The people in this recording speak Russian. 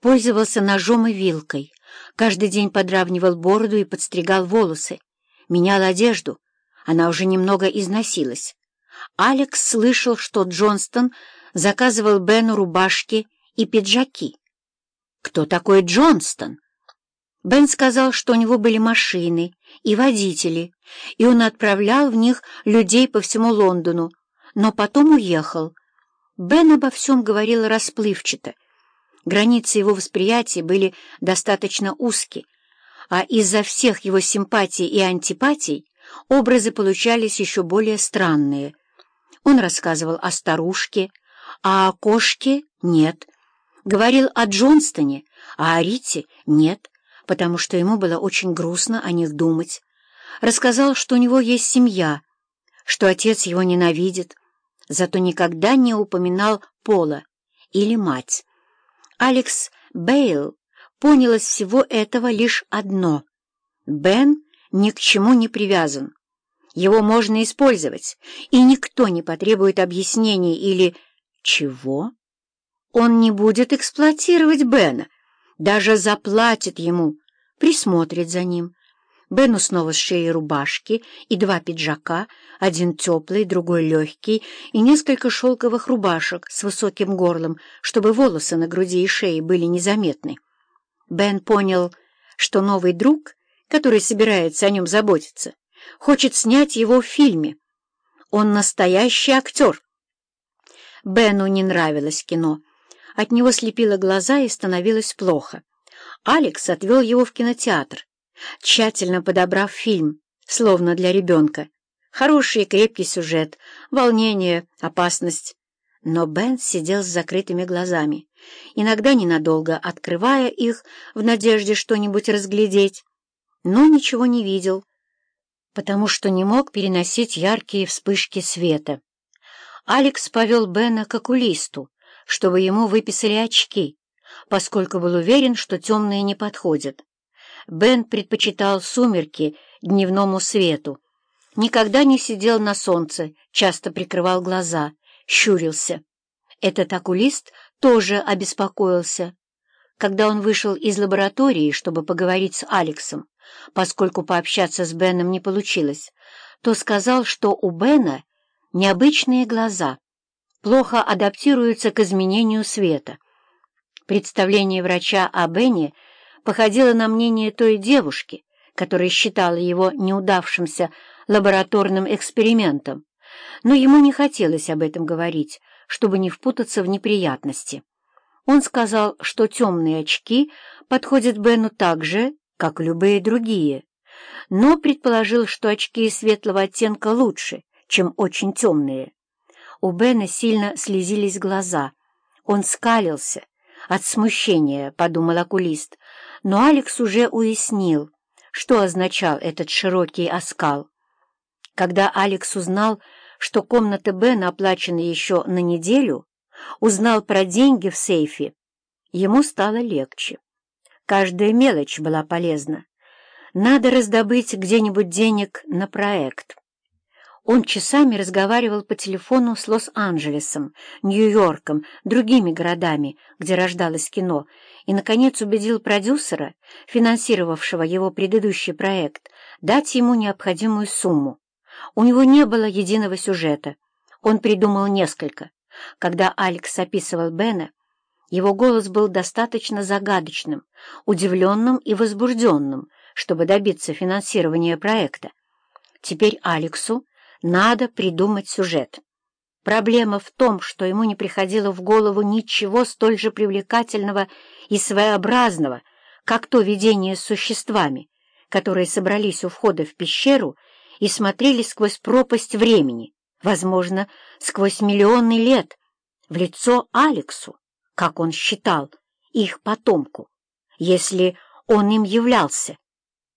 Пользовался ножом и вилкой. Каждый день подравнивал бороду и подстригал волосы. Менял одежду. Она уже немного износилась. Алекс слышал, что Джонстон заказывал Бену рубашки и пиджаки. Кто такой Джонстон? Бен сказал, что у него были машины и водители, и он отправлял в них людей по всему Лондону, но потом уехал. Бен обо всем говорил расплывчато. Границы его восприятия были достаточно узки, а из-за всех его симпатий и антипатий образы получались еще более странные. Он рассказывал о старушке, а о кошке — нет. Говорил о Джонстоне, а о Рите — нет, потому что ему было очень грустно о них думать. Рассказал, что у него есть семья, что отец его ненавидит, зато никогда не упоминал Пола или мать. Алекс Бейл понял из всего этого лишь одно — Бен ни к чему не привязан. Его можно использовать, и никто не потребует объяснений или «чего?». Он не будет эксплуатировать Бена, даже заплатит ему, присмотрит за ним, Бену снова с шеи рубашки и два пиджака, один теплый, другой легкий, и несколько шелковых рубашек с высоким горлом, чтобы волосы на груди и шее были незаметны. Бен понял, что новый друг, который собирается о нем заботиться, хочет снять его в фильме. Он настоящий актер. Бену не нравилось кино. От него слепило глаза и становилось плохо. Алекс отвел его в кинотеатр, тщательно подобрав фильм, словно для ребенка. Хороший и крепкий сюжет, волнение, опасность. Но Бен сидел с закрытыми глазами, иногда ненадолго открывая их в надежде что-нибудь разглядеть, но ничего не видел, потому что не мог переносить яркие вспышки света. Алекс повел Бена к окулисту, чтобы ему выписали очки, поскольку был уверен, что темные не подходят. Бен предпочитал сумерки дневному свету. Никогда не сидел на солнце, часто прикрывал глаза, щурился. Этот окулист тоже обеспокоился. Когда он вышел из лаборатории, чтобы поговорить с Алексом, поскольку пообщаться с Беном не получилось, то сказал, что у Бена необычные глаза, плохо адаптируются к изменению света. Представление врача о Бене — походило на мнение той девушки, которая считала его неудавшимся лабораторным экспериментом, но ему не хотелось об этом говорить, чтобы не впутаться в неприятности. Он сказал, что темные очки подходят Бену так же, как любые другие, но предположил, что очки светлого оттенка лучше, чем очень темные. У Бена сильно слезились глаза. Он скалился. От смущения, — подумал окулист, но Алекс уже уяснил, что означал этот широкий оскал. Когда Алекс узнал, что комната Бена оплачена еще на неделю, узнал про деньги в сейфе, ему стало легче. Каждая мелочь была полезна. Надо раздобыть где-нибудь денег на проект. Он часами разговаривал по телефону с Лос-Анджелесом, Нью-Йорком, другими городами, где рождалось кино, и, наконец, убедил продюсера, финансировавшего его предыдущий проект, дать ему необходимую сумму. У него не было единого сюжета. Он придумал несколько. Когда Алекс описывал Бена, его голос был достаточно загадочным, удивленным и возбужденным, чтобы добиться финансирования проекта. Теперь Алексу надо придумать сюжет. Проблема в том, что ему не приходило в голову ничего столь же привлекательного и своеобразного, как то видение с существами, которые собрались у входа в пещеру и смотрели сквозь пропасть времени, возможно, сквозь миллионы лет, в лицо Алексу, как он считал, их потомку, если он им являлся.